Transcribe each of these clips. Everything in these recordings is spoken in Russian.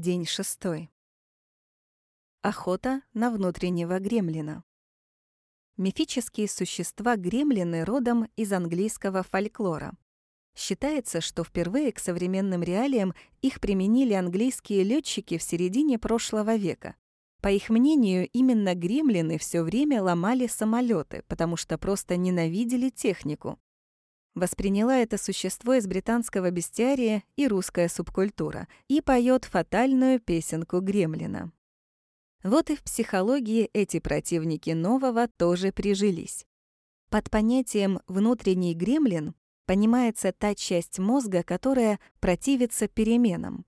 день шестой. Охота на внутреннего гремлина. Мифические существа гремлины родом из английского фольклора. Считается, что впервые к современным реалиям их применили английские летчики в середине прошлого века. По их мнению, именно гремлины все время ломали самолеты, потому что просто ненавидели технику. Восприняла это существо из британского бестиария и русская субкультура и поет фатальную песенку Гремлина. Вот и в психологии эти противники нового тоже прижились. Под понятием «внутренний гремлин» понимается та часть мозга, которая противится переменам.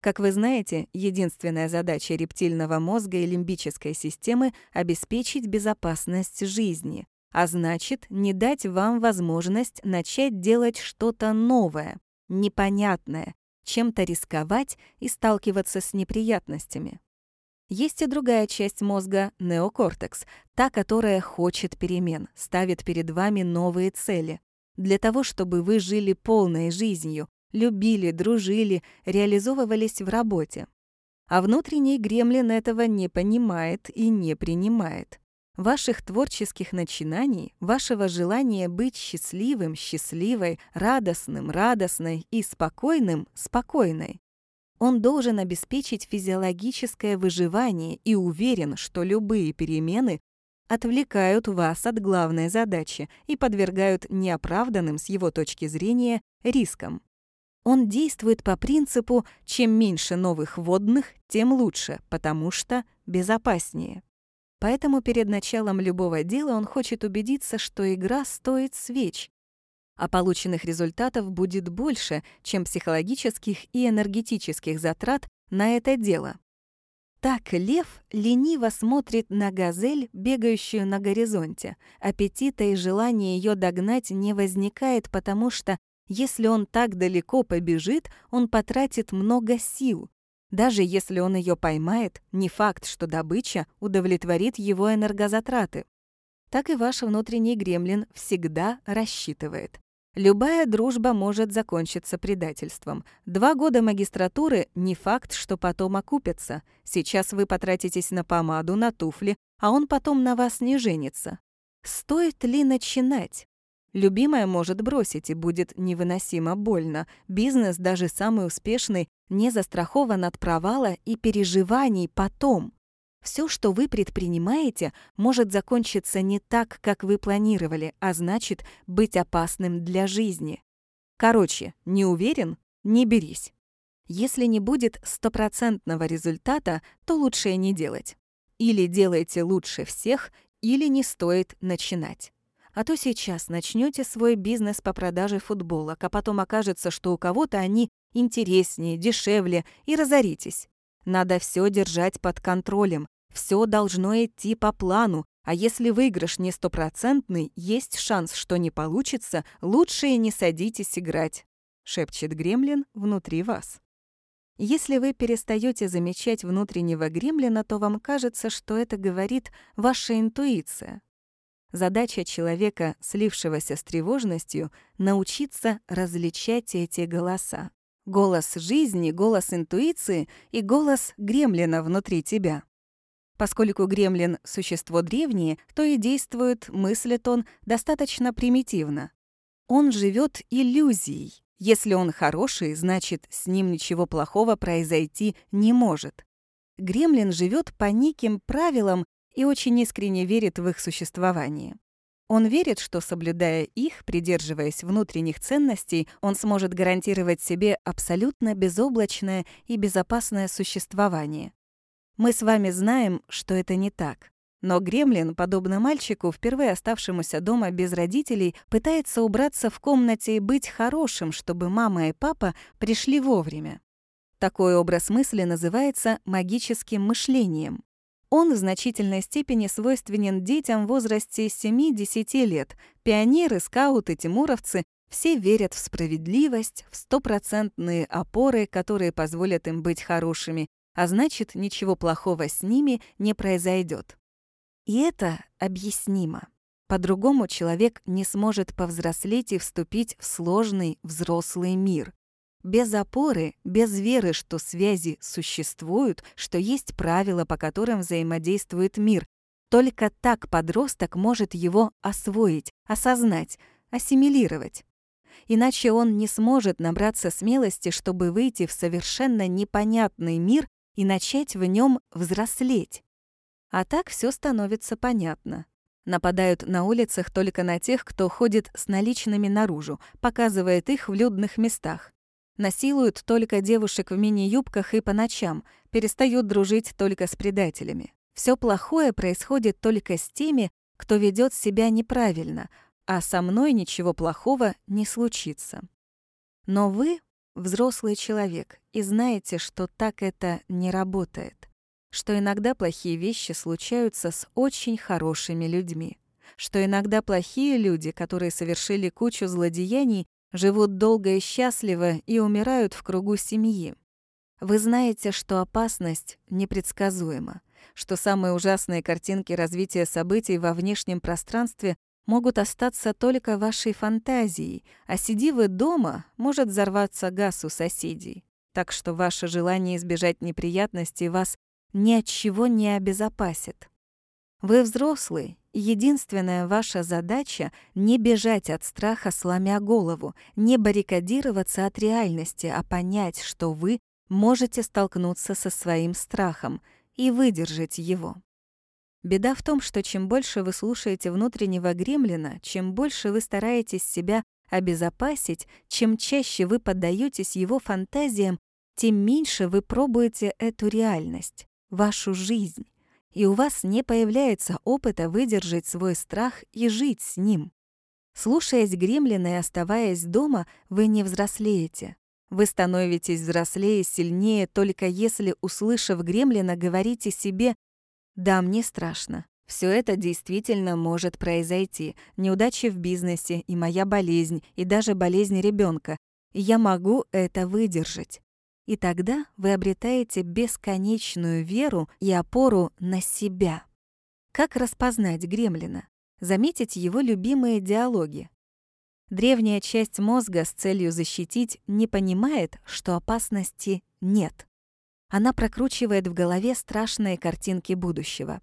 Как вы знаете, единственная задача рептильного мозга и лимбической системы — обеспечить безопасность жизни, а значит, не дать вам возможность начать делать что-то новое, непонятное, чем-то рисковать и сталкиваться с неприятностями. Есть и другая часть мозга — неокортекс, та, которая хочет перемен, ставит перед вами новые цели. Для того, чтобы вы жили полной жизнью, любили, дружили, реализовывались в работе. А внутренний гремлин этого не понимает и не принимает ваших творческих начинаний, вашего желания быть счастливым, счастливой, радостным, радостной и спокойным, спокойной. Он должен обеспечить физиологическое выживание и уверен, что любые перемены отвлекают вас от главной задачи и подвергают неоправданным с его точки зрения рискам. Он действует по принципу «чем меньше новых водных, тем лучше, потому что безопаснее». Поэтому перед началом любого дела он хочет убедиться, что игра стоит свеч, а полученных результатов будет больше, чем психологических и энергетических затрат на это дело. Так лев лениво смотрит на газель, бегающую на горизонте. Аппетита и желания ее догнать не возникает, потому что если он так далеко побежит, он потратит много сил. Даже если он ее поймает, не факт, что добыча удовлетворит его энергозатраты. Так и ваш внутренний гремлин всегда рассчитывает. Любая дружба может закончиться предательством. Два года магистратуры — не факт, что потом окупятся. Сейчас вы потратитесь на помаду, на туфли, а он потом на вас не женится. Стоит ли начинать? Любимая может бросить и будет невыносимо больно. Бизнес, даже самый успешный, не застрахован от провала и переживаний потом. Все, что вы предпринимаете, может закончиться не так, как вы планировали, а значит, быть опасным для жизни. Короче, не уверен — не берись. Если не будет стопроцентного результата, то лучше не делать. Или делайте лучше всех, или не стоит начинать. А то сейчас начнете свой бизнес по продаже футболок, а потом окажется, что у кого-то они интереснее, дешевле, и разоритесь. Надо все держать под контролем, все должно идти по плану, а если выигрыш не стопроцентный, есть шанс, что не получится, лучше и не садитесь играть, шепчет гремлин внутри вас. Если вы перестаете замечать внутреннего гремлина, то вам кажется, что это говорит ваша интуиция. Задача человека, слившегося с тревожностью, научиться различать эти голоса. Голос жизни, голос интуиции и голос гремлина внутри тебя. Поскольку гремлин — существо древнее, то и действует, мыслит он, достаточно примитивно. Он живет иллюзией. Если он хороший, значит, с ним ничего плохого произойти не может. Гремлин живет по неким правилам, и очень искренне верит в их существование. Он верит, что, соблюдая их, придерживаясь внутренних ценностей, он сможет гарантировать себе абсолютно безоблачное и безопасное существование. Мы с вами знаем, что это не так. Но Гремлин, подобно мальчику, впервые оставшемуся дома без родителей, пытается убраться в комнате и быть хорошим, чтобы мама и папа пришли вовремя. Такой образ мысли называется магическим мышлением. Он в значительной степени свойственен детям в возрасте 7-10 лет. Пионеры, скауты, тимуровцы — все верят в справедливость, в стопроцентные опоры, которые позволят им быть хорошими, а значит, ничего плохого с ними не произойдет. И это объяснимо. По-другому человек не сможет повзрослеть и вступить в сложный взрослый мир. Без опоры, без веры, что связи существуют, что есть правила, по которым взаимодействует мир. Только так подросток может его освоить, осознать, ассимилировать. Иначе он не сможет набраться смелости, чтобы выйти в совершенно непонятный мир и начать в нем взрослеть. А так все становится понятно. Нападают на улицах только на тех, кто ходит с наличными наружу, показывает их в людных местах. Насилуют только девушек в мини-юбках и по ночам, перестают дружить только с предателями. Все плохое происходит только с теми, кто ведет себя неправильно, а со мной ничего плохого не случится. Но вы взрослый человек и знаете, что так это не работает, что иногда плохие вещи случаются с очень хорошими людьми, что иногда плохие люди, которые совершили кучу злодеяний, живут долго и счастливо и умирают в кругу семьи. Вы знаете, что опасность непредсказуема, что самые ужасные картинки развития событий во внешнем пространстве могут остаться только вашей фантазией, а сиди вы дома, может взорваться газ у соседей. Так что ваше желание избежать неприятностей вас ни от чего не обезопасит. Вы взрослый, единственная ваша задача — не бежать от страха, сломя голову, не баррикадироваться от реальности, а понять, что вы можете столкнуться со своим страхом и выдержать его. Беда в том, что чем больше вы слушаете внутреннего гремлина, чем больше вы стараетесь себя обезопасить, чем чаще вы поддаетесь его фантазиям, тем меньше вы пробуете эту реальность, вашу жизнь и у вас не появляется опыта выдержать свой страх и жить с ним. Слушаясь гремлина и оставаясь дома, вы не взрослеете. Вы становитесь взрослее, сильнее, только если, услышав гремлина, говорите себе «Да, мне страшно. Все это действительно может произойти. Неудачи в бизнесе, и моя болезнь, и даже болезнь ребенка. Я могу это выдержать. И тогда вы обретаете бесконечную веру и опору на себя. Как распознать гремлина? Заметить его любимые диалоги. Древняя часть мозга с целью защитить не понимает, что опасности нет. Она прокручивает в голове страшные картинки будущего.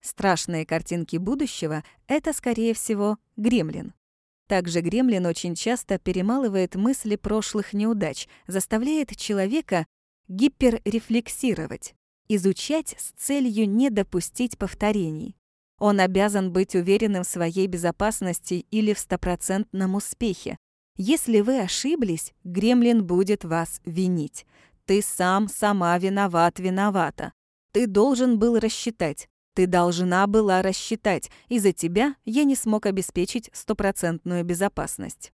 Страшные картинки будущего — это, скорее всего, гремлин. Также гремлин очень часто перемалывает мысли прошлых неудач, заставляет человека гиперрефлексировать, изучать с целью не допустить повторений. Он обязан быть уверенным в своей безопасности или в стопроцентном успехе. Если вы ошиблись, гремлин будет вас винить. Ты сам, сама виноват, виновата. Ты должен был рассчитать. Ты должна была рассчитать. Из-за тебя я не смог обеспечить стопроцентную безопасность.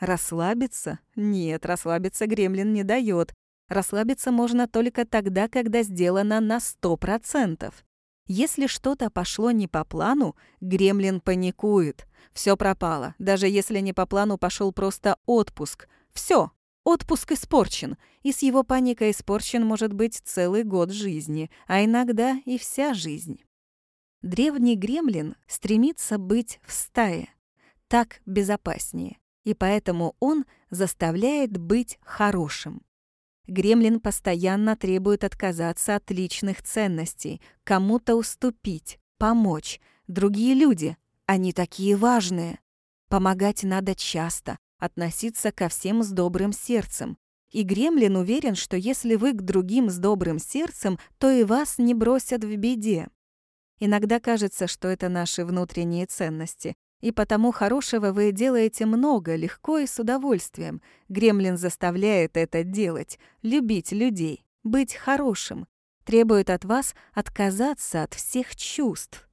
Расслабиться? Нет, расслабиться гремлин не дает. Расслабиться можно только тогда, когда сделано на сто процентов. Если что-то пошло не по плану, гремлин паникует. Все пропало, даже если не по плану пошел просто отпуск. Все, отпуск испорчен, и с его паникой испорчен может быть целый год жизни, а иногда и вся жизнь. Древний гремлин стремится быть в стае. Так безопаснее. И поэтому он заставляет быть хорошим. Гремлин постоянно требует отказаться от личных ценностей, кому-то уступить, помочь. Другие люди, они такие важные. Помогать надо часто, относиться ко всем с добрым сердцем. И Гремлин уверен, что если вы к другим с добрым сердцем, то и вас не бросят в беде. Иногда кажется, что это наши внутренние ценности. И потому хорошего вы делаете много, легко и с удовольствием. Гремлин заставляет это делать, любить людей, быть хорошим, требует от вас отказаться от всех чувств.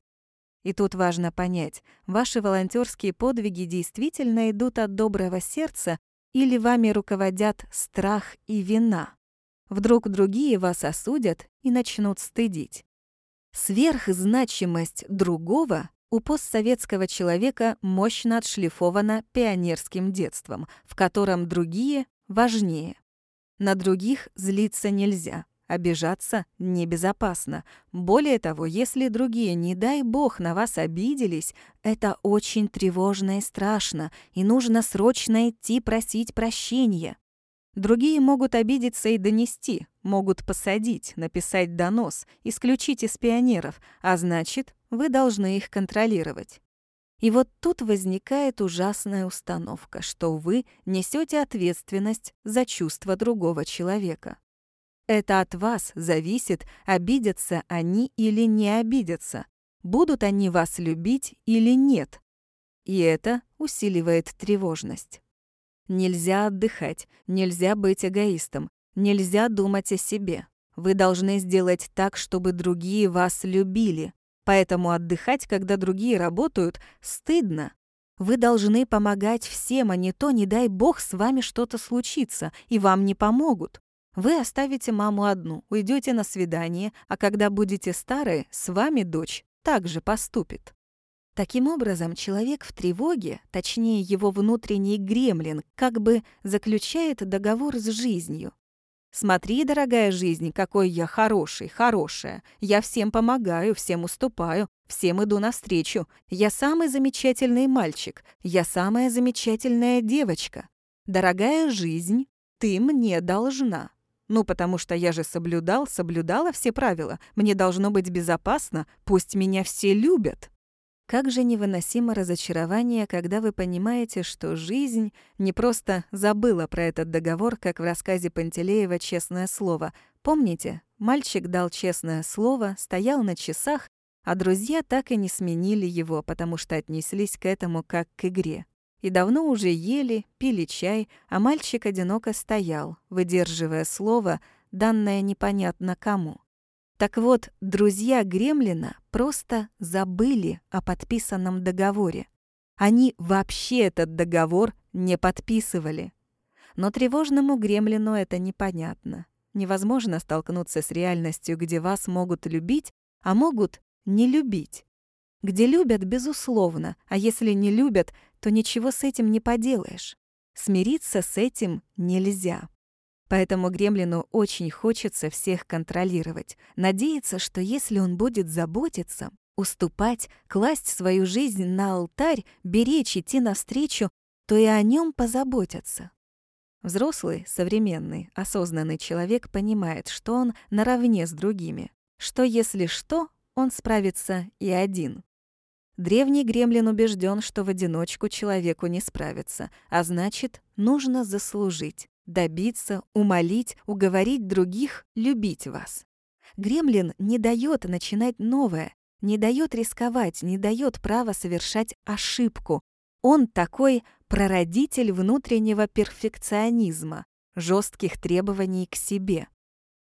И тут важно понять, ваши волонтерские подвиги действительно идут от доброго сердца или вами руководят страх и вина. Вдруг другие вас осудят и начнут стыдить. Сверхзначимость другого у постсоветского человека мощно отшлифована пионерским детством, в котором другие важнее. На других злиться нельзя, обижаться небезопасно. Более того, если другие, не дай бог, на вас обиделись, это очень тревожно и страшно, и нужно срочно идти просить прощения. Другие могут обидеться и донести, могут посадить, написать донос, исключить из пионеров, а значит, вы должны их контролировать. И вот тут возникает ужасная установка, что вы несете ответственность за чувства другого человека. Это от вас зависит, обидятся они или не обидятся, будут они вас любить или нет. И это усиливает тревожность. Нельзя отдыхать, нельзя быть эгоистом, нельзя думать о себе. Вы должны сделать так, чтобы другие вас любили. Поэтому отдыхать, когда другие работают, стыдно. Вы должны помогать всем, а не то, не дай бог, с вами что-то случится, и вам не помогут. Вы оставите маму одну, уйдете на свидание, а когда будете старые, с вами дочь также поступит. Таким образом, человек в тревоге, точнее его внутренний гремлин, как бы заключает договор с жизнью. «Смотри, дорогая жизнь, какой я хороший, хорошая. Я всем помогаю, всем уступаю, всем иду навстречу. Я самый замечательный мальчик, я самая замечательная девочка. Дорогая жизнь, ты мне должна». Ну, потому что я же соблюдал, соблюдала все правила. Мне должно быть безопасно, пусть меня все любят. Как же невыносимо разочарование, когда вы понимаете, что жизнь не просто забыла про этот договор, как в рассказе Пантелеева «Честное слово». Помните, мальчик дал честное слово, стоял на часах, а друзья так и не сменили его, потому что отнеслись к этому как к игре и давно уже ели, пили чай, а мальчик одиноко стоял, выдерживая слово, данное непонятно кому. Так вот, друзья Гремлина просто забыли о подписанном договоре. Они вообще этот договор не подписывали. Но тревожному Гремлину это непонятно. Невозможно столкнуться с реальностью, где вас могут любить, а могут не любить где любят, безусловно, а если не любят, то ничего с этим не поделаешь. Смириться с этим нельзя. Поэтому Гремлину очень хочется всех контролировать, надеяться, что если он будет заботиться, уступать, класть свою жизнь на алтарь, беречь, идти навстречу, то и о нем позаботятся. Взрослый, современный, осознанный человек понимает, что он наравне с другими, что если что, он справится и один. Древний гремлин убежден, что в одиночку человеку не справиться, а значит, нужно заслужить, добиться, умолить, уговорить других любить вас. Гремлин не дает начинать новое, не дает рисковать, не дает права совершать ошибку. Он такой прародитель внутреннего перфекционизма, жестких требований к себе.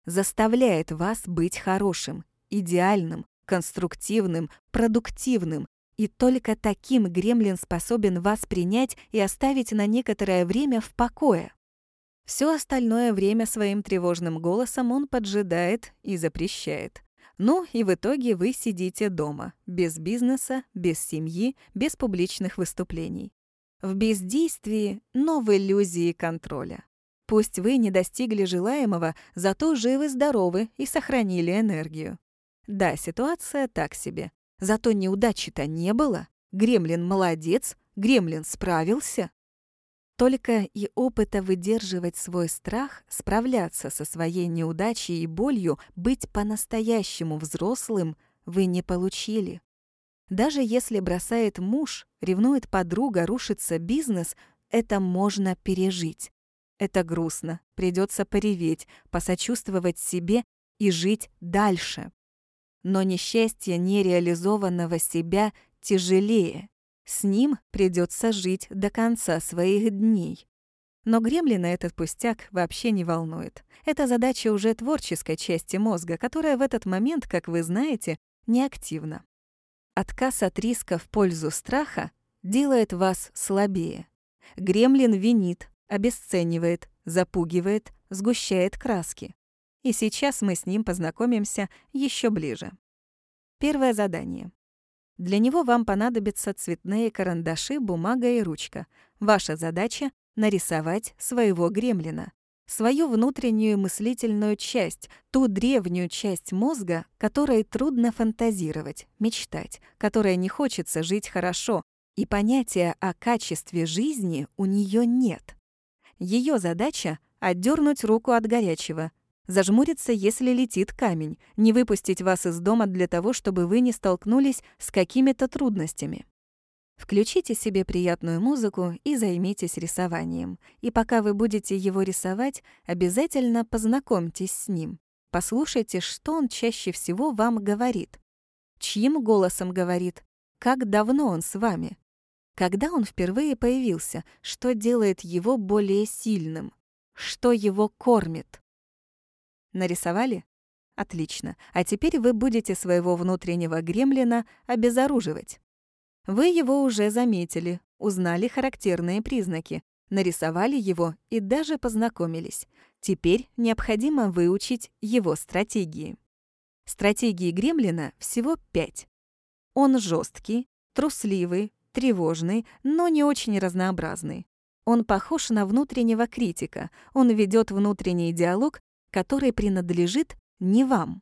Заставляет вас быть хорошим, идеальным, конструктивным, продуктивным, и только таким гремлин способен вас принять и оставить на некоторое время в покое. Все остальное время своим тревожным голосом он поджидает и запрещает. Ну и в итоге вы сидите дома, без бизнеса, без семьи, без публичных выступлений. В бездействии, но в иллюзии контроля. Пусть вы не достигли желаемого, зато живы-здоровы и сохранили энергию. Да, ситуация так себе. Зато неудачи-то не было. Гремлин молодец, Гремлин справился. Только и опыта выдерживать свой страх, справляться со своей неудачей и болью, быть по-настоящему взрослым вы не получили. Даже если бросает муж, ревнует подруга, рушится бизнес, это можно пережить. Это грустно, придется пореветь, посочувствовать себе и жить дальше. Но несчастье нереализованного себя тяжелее. С ним придется жить до конца своих дней. Но Гремлина этот пустяк вообще не волнует. Это задача уже творческой части мозга, которая в этот момент, как вы знаете, неактивна. Отказ от риска в пользу страха делает вас слабее. Гремлин винит, обесценивает, запугивает, сгущает краски. И сейчас мы с ним познакомимся еще ближе. Первое задание. Для него вам понадобятся цветные карандаши, бумага и ручка. Ваша задача — нарисовать своего гремлина. Свою внутреннюю мыслительную часть, ту древнюю часть мозга, которой трудно фантазировать, мечтать, которая не хочется жить хорошо, и понятия о качестве жизни у нее нет. Ее задача отдернуть руку от горячего, зажмуриться, если летит камень, не выпустить вас из дома для того, чтобы вы не столкнулись с какими-то трудностями. Включите себе приятную музыку и займитесь рисованием. И пока вы будете его рисовать, обязательно познакомьтесь с ним. Послушайте, что он чаще всего вам говорит. Чьим голосом говорит? Как давно он с вами? Когда он впервые появился? Что делает его более сильным? Что его кормит? Нарисовали? Отлично. А теперь вы будете своего внутреннего гремлина обезоруживать. Вы его уже заметили, узнали характерные признаки, нарисовали его и даже познакомились. Теперь необходимо выучить его стратегии. Стратегии гремлина всего пять. Он жесткий, трусливый, тревожный, но не очень разнообразный. Он похож на внутреннего критика, он ведет внутренний диалог, который принадлежит не вам.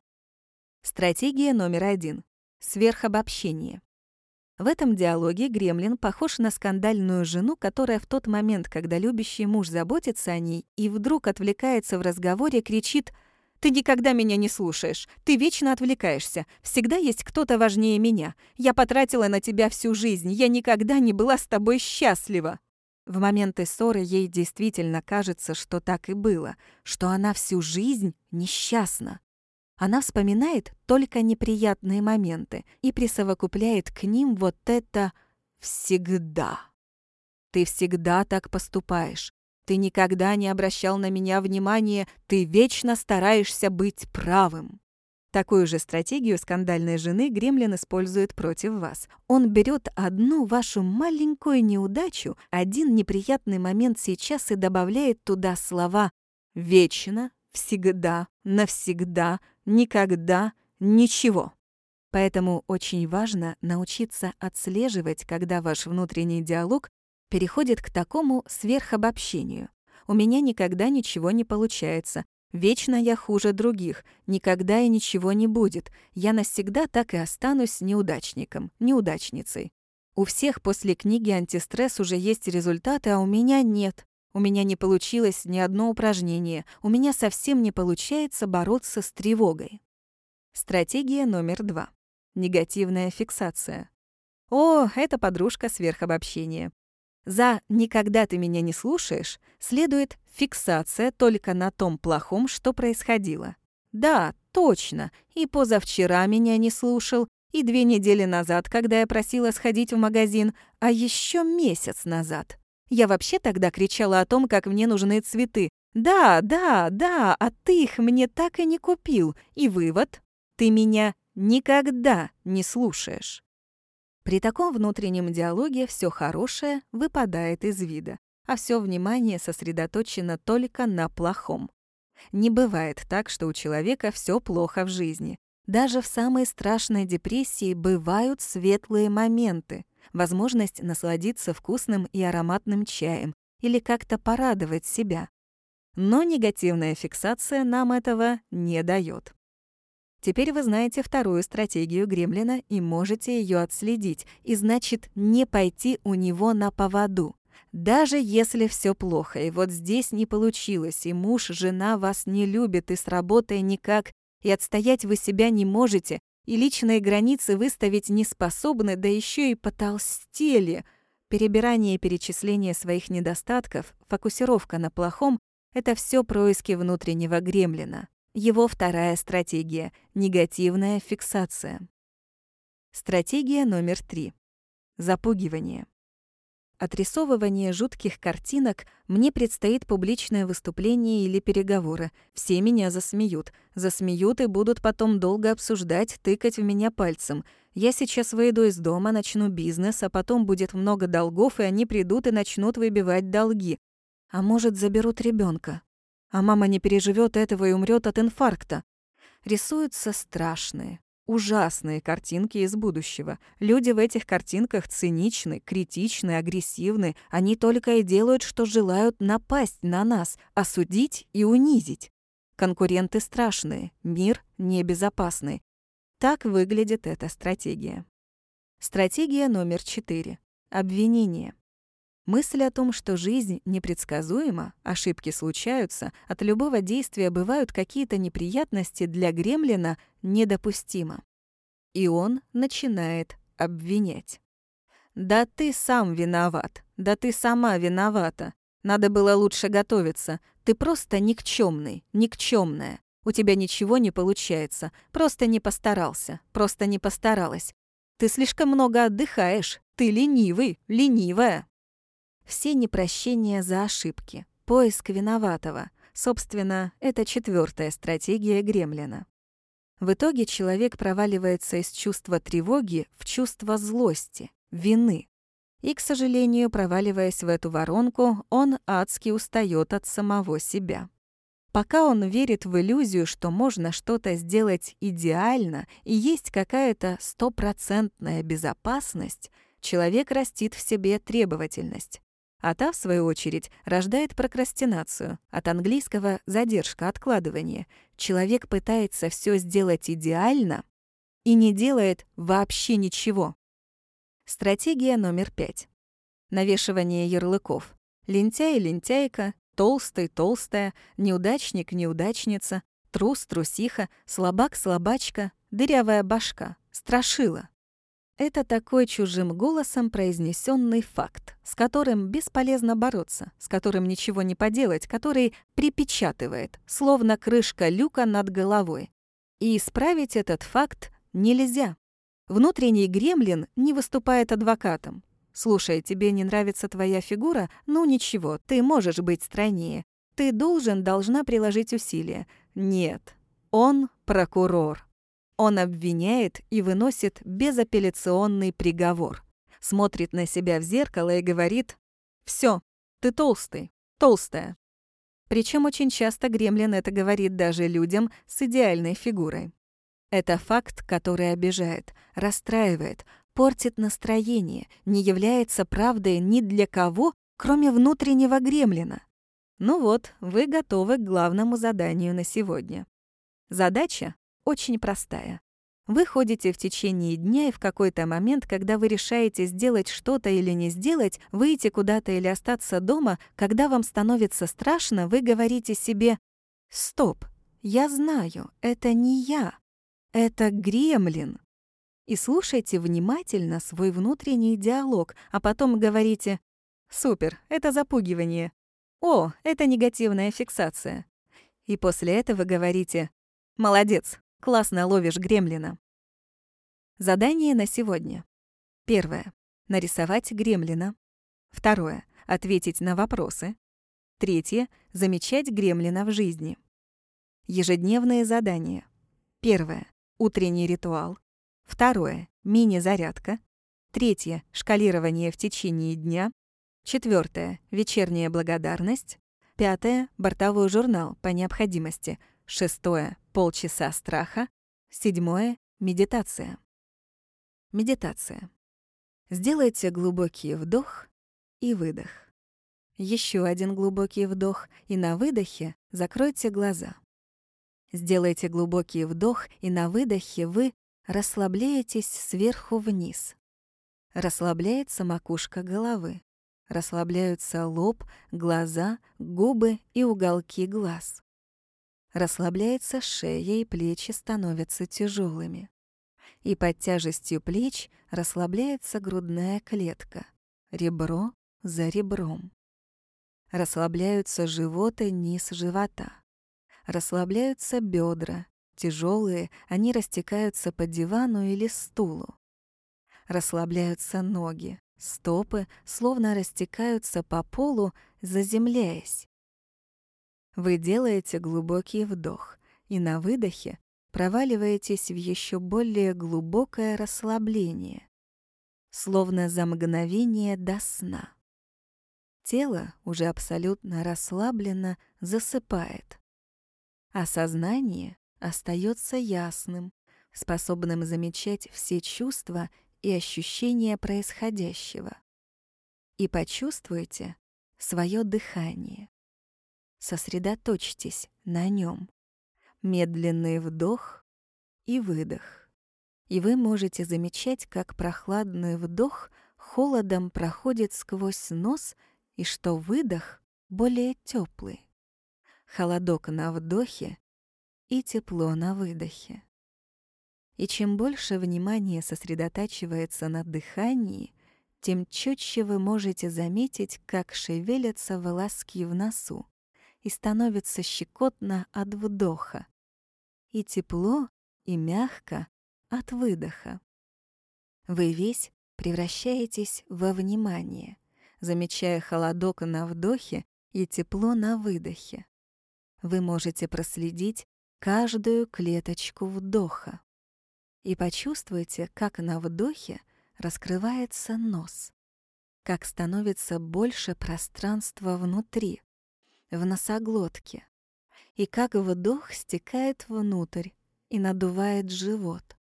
Стратегия номер один. Сверхобобщение. В этом диалоге Гремлин похож на скандальную жену, которая в тот момент, когда любящий муж заботится о ней и вдруг отвлекается в разговоре, кричит «Ты никогда меня не слушаешь, ты вечно отвлекаешься, всегда есть кто-то важнее меня, я потратила на тебя всю жизнь, я никогда не была с тобой счастлива». В моменты ссоры ей действительно кажется, что так и было, что она всю жизнь несчастна. Она вспоминает только неприятные моменты и присовокупляет к ним вот это «всегда». Ты всегда так поступаешь. Ты никогда не обращал на меня внимания, ты вечно стараешься быть правым. Такую же стратегию скандальной жены Гремлин использует против вас. Он берет одну вашу маленькую неудачу, один неприятный момент сейчас и добавляет туда слова «вечно», «всегда», «навсегда», никогда ничего. Поэтому очень важно научиться отслеживать, когда ваш внутренний диалог переходит к такому сверхобобщению. У меня никогда ничего не получается. Вечно я хуже других, никогда и ничего не будет. Я навсегда так и останусь неудачником, неудачницей. У всех после книги «Антистресс» уже есть результаты, а у меня нет. У меня не получилось ни одно упражнение, у меня совсем не получается бороться с тревогой. Стратегия номер два. Негативная фиксация. О, это подружка сверхобобщения. За «никогда ты меня не слушаешь» следует фиксация только на том плохом, что происходило. Да, точно, и позавчера меня не слушал, и две недели назад, когда я просила сходить в магазин, а еще месяц назад. Я вообще тогда кричала о том, как мне нужны цветы. Да, да, да, а ты их мне так и не купил. И вывод — ты меня никогда не слушаешь. При таком внутреннем диалоге все хорошее выпадает из вида, а все внимание сосредоточено только на плохом. Не бывает так, что у человека все плохо в жизни. Даже в самой страшной депрессии бывают светлые моменты возможность насладиться вкусным и ароматным чаем или как-то порадовать себя. Но негативная фиксация нам этого не дает. Теперь вы знаете вторую стратегию Гремлина и можете ее отследить, и значит не пойти у него на поводу. Даже если все плохо, и вот здесь не получилось, и муж, жена вас не любит, и с работой никак, и отстоять вы себя не можете, и личные границы выставить не способны, да еще и потолстели. Перебирание и перечисление своих недостатков, фокусировка на плохом — это все происки внутреннего гремлина. Его вторая стратегия — негативная фиксация. Стратегия номер три. Запугивание. Отрисовывание жутких картинок мне предстоит публичное выступление или переговоры. Все меня засмеют. Засмеют и будут потом долго обсуждать, тыкать в меня пальцем. Я сейчас выйду из дома, начну бизнес, а потом будет много долгов, и они придут и начнут выбивать долги. А может, заберут ребенка. А мама не переживет этого и умрет от инфаркта. Рисуются страшные, ужасные картинки из будущего. Люди в этих картинках циничны, критичны, агрессивны. Они только и делают, что желают напасть на нас, осудить и унизить. Конкуренты страшные, мир небезопасный. Так выглядит эта стратегия. Стратегия номер четыре. Обвинение. Мысль о том, что жизнь непредсказуема, ошибки случаются, от любого действия бывают какие-то неприятности для гремлина, недопустима. И он начинает обвинять. «Да ты сам виноват, да ты сама виновата. Надо было лучше готовиться. Ты просто никчемный, никчемная. У тебя ничего не получается. Просто не постарался, просто не постаралась. Ты слишком много отдыхаешь. Ты ленивый, ленивая. Все непрощения за ошибки. Поиск виноватого. Собственно, это четвертая стратегия Гремлина. В итоге человек проваливается из чувства тревоги в чувство злости, вины. И, к сожалению, проваливаясь в эту воронку, он адски устает от самого себя. Пока он верит в иллюзию, что можно что-то сделать идеально и есть какая-то стопроцентная безопасность, человек растит в себе требовательность. А та, в свою очередь, рождает прокрастинацию, от английского «задержка», «откладывание». Человек пытается все сделать идеально и не делает вообще ничего. Стратегия номер пять. Навешивание ярлыков. Лентяй, лентяйка, толстый, толстая, неудачник, неудачница, трус, трусиха, слабак, слабачка, дырявая башка, страшила. Это такой чужим голосом произнесенный факт, с которым бесполезно бороться, с которым ничего не поделать, который припечатывает, словно крышка люка над головой. И исправить этот факт нельзя. Внутренний гремлин не выступает адвокатом. «Слушай, тебе не нравится твоя фигура? Ну ничего, ты можешь быть стройнее. Ты должен, должна приложить усилия». Нет, он прокурор. Он обвиняет и выносит безапелляционный приговор. Смотрит на себя в зеркало и говорит «Всё, ты толстый, толстая». Причем очень часто Гремлин это говорит даже людям с идеальной фигурой. Это факт, который обижает, расстраивает, портит настроение, не является правдой ни для кого, кроме внутреннего гремлина. Ну вот, вы готовы к главному заданию на сегодня. Задача очень простая. Вы ходите в течение дня, и в какой-то момент, когда вы решаете сделать что-то или не сделать, выйти куда-то или остаться дома, когда вам становится страшно, вы говорите себе «Стоп, я знаю, это не я, это гремлин. И слушайте внимательно свой внутренний диалог, а потом говорите «Супер, это запугивание». «О, это негативная фиксация». И после этого говорите «Молодец, классно ловишь гремлина». Задание на сегодня. Первое. Нарисовать гремлина. Второе. Ответить на вопросы. Третье. Замечать гремлина в жизни. Ежедневные задания. Первое. Утренний ритуал. Второе — мини-зарядка. Третье — шкалирование в течение дня. Четвертое — вечерняя благодарность. Пятое — бортовой журнал по необходимости. Шестое — полчаса страха. Седьмое — медитация. Медитация. Сделайте глубокий вдох и выдох. Еще один глубокий вдох, и на выдохе закройте глаза. Сделайте глубокий вдох, и на выдохе вы расслабляетесь сверху вниз. Расслабляется макушка головы. Расслабляются лоб, глаза, губы и уголки глаз. Расслабляется шея и плечи становятся тяжелыми. И под тяжестью плеч расслабляется грудная клетка, ребро за ребром. Расслабляются живот и низ живота. Расслабляются бедра. Тяжелые, они растекаются по дивану или стулу. Расслабляются ноги. Стопы словно растекаются по полу, заземляясь. Вы делаете глубокий вдох и на выдохе проваливаетесь в еще более глубокое расслабление, словно за мгновение до сна. Тело, уже абсолютно расслаблено, засыпает а сознание остается ясным, способным замечать все чувства и ощущения происходящего. И почувствуйте свое дыхание. Сосредоточьтесь на нем. Медленный вдох и выдох. И вы можете замечать, как прохладный вдох холодом проходит сквозь нос и что выдох более теплый. Холодок на вдохе и тепло на выдохе. И чем больше внимания сосредотачивается на дыхании, тем четче вы можете заметить, как шевелятся волоски в носу и становится щекотно от вдоха, и тепло, и мягко от выдоха. Вы весь превращаетесь во внимание, замечая холодок на вдохе и тепло на выдохе. Вы можете проследить каждую клеточку вдоха и почувствуйте, как на вдохе раскрывается нос, как становится больше пространства внутри, в носоглотке, и как вдох стекает внутрь и надувает живот.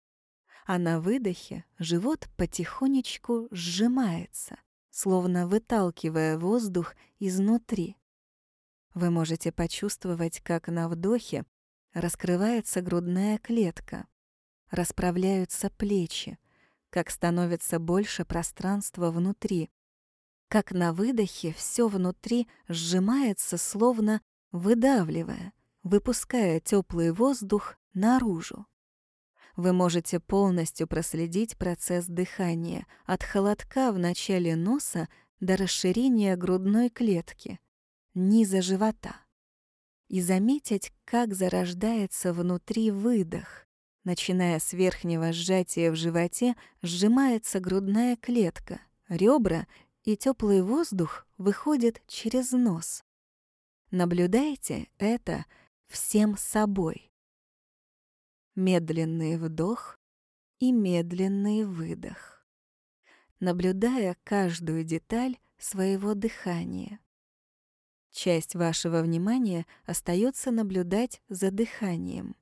А на выдохе живот потихонечку сжимается, словно выталкивая воздух изнутри. Вы можете почувствовать, как на вдохе раскрывается грудная клетка, расправляются плечи, как становится больше пространства внутри, как на выдохе все внутри сжимается, словно выдавливая, выпуская теплый воздух наружу. Вы можете полностью проследить процесс дыхания от холодка в начале носа до расширения грудной клетки, низа живота, и заметить, как зарождается внутри выдох, Начиная с верхнего сжатия в животе, сжимается грудная клетка, ребра, и теплый воздух выходит через нос. Наблюдайте это всем собой. Медленный вдох и медленный выдох. Наблюдая каждую деталь своего дыхания. Часть вашего внимания остается наблюдать за дыханием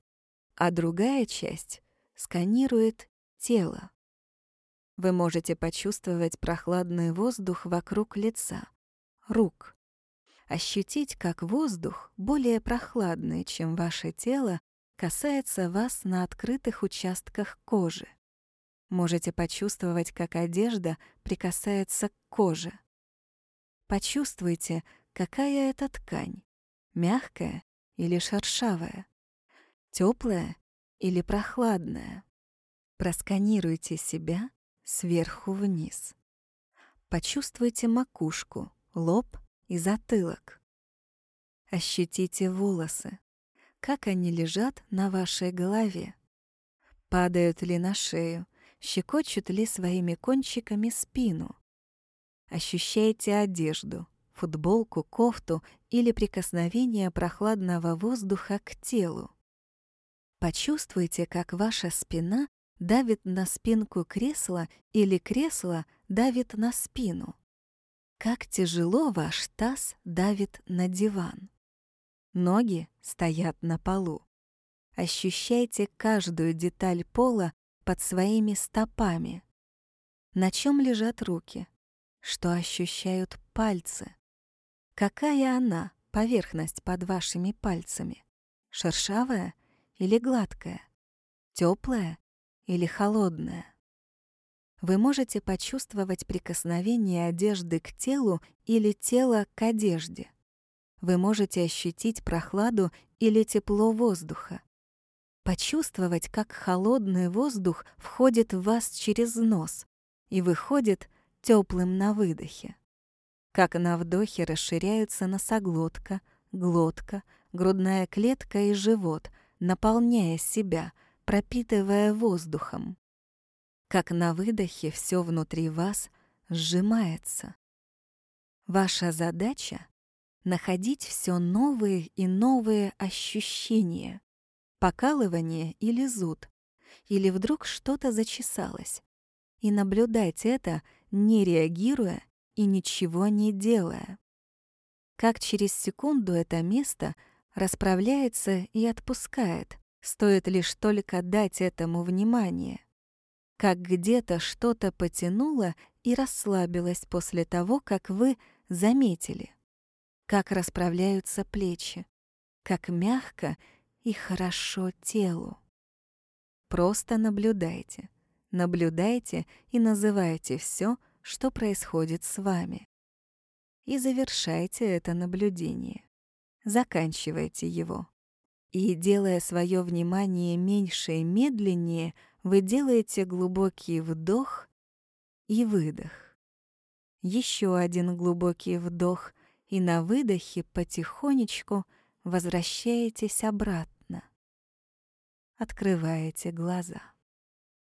а другая часть сканирует тело. Вы можете почувствовать прохладный воздух вокруг лица, рук, ощутить, как воздух, более прохладный, чем ваше тело, касается вас на открытых участках кожи. Можете почувствовать, как одежда прикасается к коже. Почувствуйте, какая это ткань, мягкая или шершавая. Теплая или прохладная? Просканируйте себя сверху вниз. Почувствуйте макушку, лоб и затылок. Ощутите волосы, как они лежат на вашей голове. Падают ли на шею, щекочут ли своими кончиками спину. Ощущайте одежду, футболку, кофту или прикосновение прохладного воздуха к телу. Почувствуйте, как ваша спина давит на спинку кресла или кресло давит на спину. Как тяжело ваш таз давит на диван. Ноги стоят на полу. Ощущайте каждую деталь пола под своими стопами. На чем лежат руки? Что ощущают пальцы? Какая она, поверхность под вашими пальцами? Шершавая или гладкое, теплое или холодное. Вы можете почувствовать прикосновение одежды к телу или тела к одежде. Вы можете ощутить прохладу или тепло воздуха. Почувствовать, как холодный воздух входит в вас через нос и выходит теплым на выдохе. Как на вдохе расширяются носоглотка, глотка, грудная клетка и живот, наполняя себя, пропитывая воздухом. Как на выдохе все внутри вас сжимается. Ваша задача — находить все новые и новые ощущения, покалывание или зуд, или вдруг что-то зачесалось, и наблюдать это, не реагируя и ничего не делая. Как через секунду это место — расправляется и отпускает, стоит лишь только дать этому внимание. Как где-то что-то потянуло и расслабилось после того, как вы заметили. Как расправляются плечи, как мягко и хорошо телу. Просто наблюдайте, наблюдайте и называйте все, что происходит с вами. И завершайте это наблюдение. Заканчивайте его. И, делая свое внимание меньше и медленнее, вы делаете глубокий вдох и выдох. Еще один глубокий вдох, и на выдохе потихонечку возвращаетесь обратно. Открываете глаза.